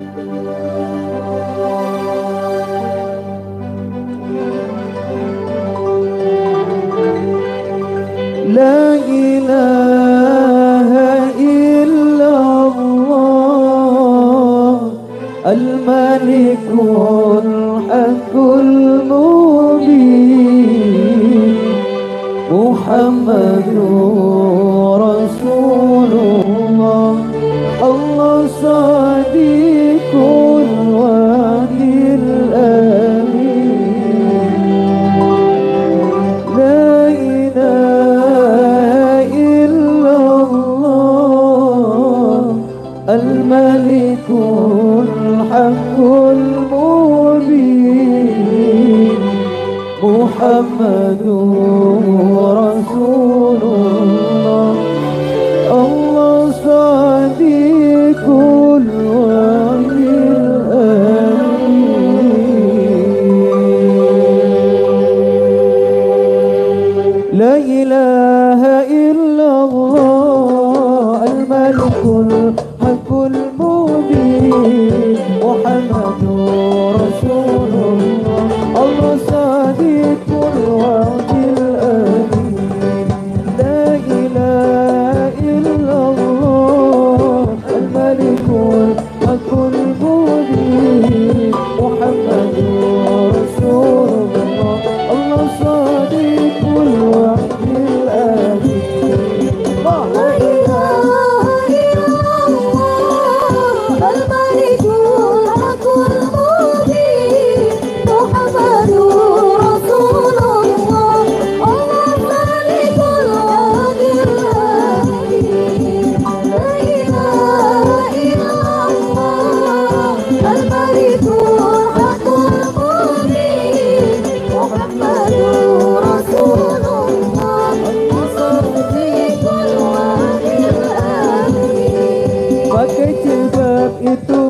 لا إله إلا الله الملك الحق المبين محمد الملك الحق المبين محمد رسول الله. الله صديق الوامر لا إله إلا الله الملك الحق. محمد رسول الله. vento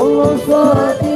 Allah salat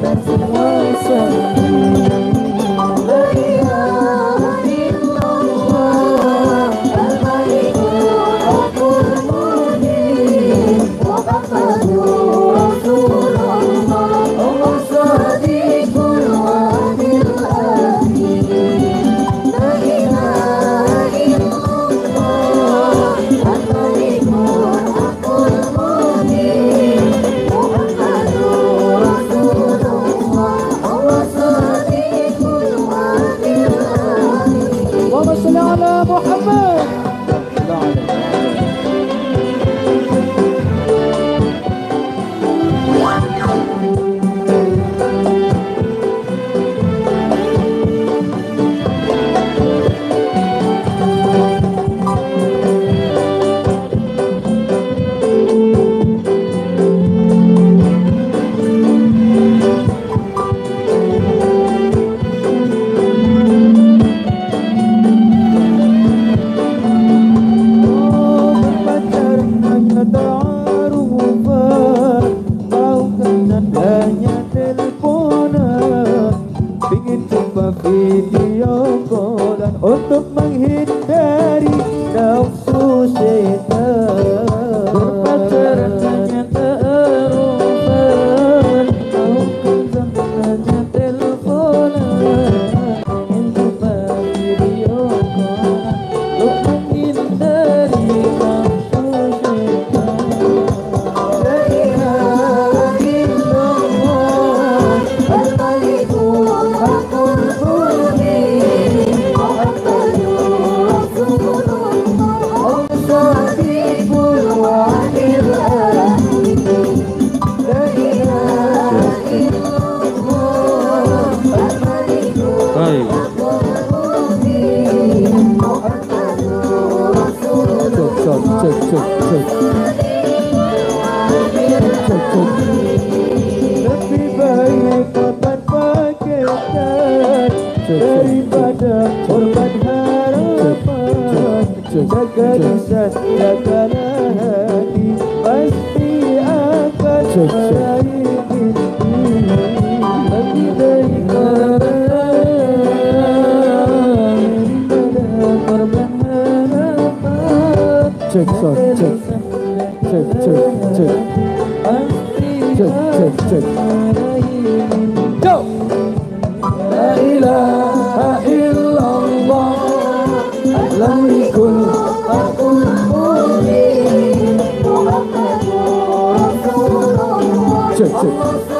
That's the world is النار نفسه Çok çok daripada korban harapan. Jaga desa, jaga check, son, check. Check, check, check. Check, check, check. Go! La ilaha illallah Lam yakun akun Check, check.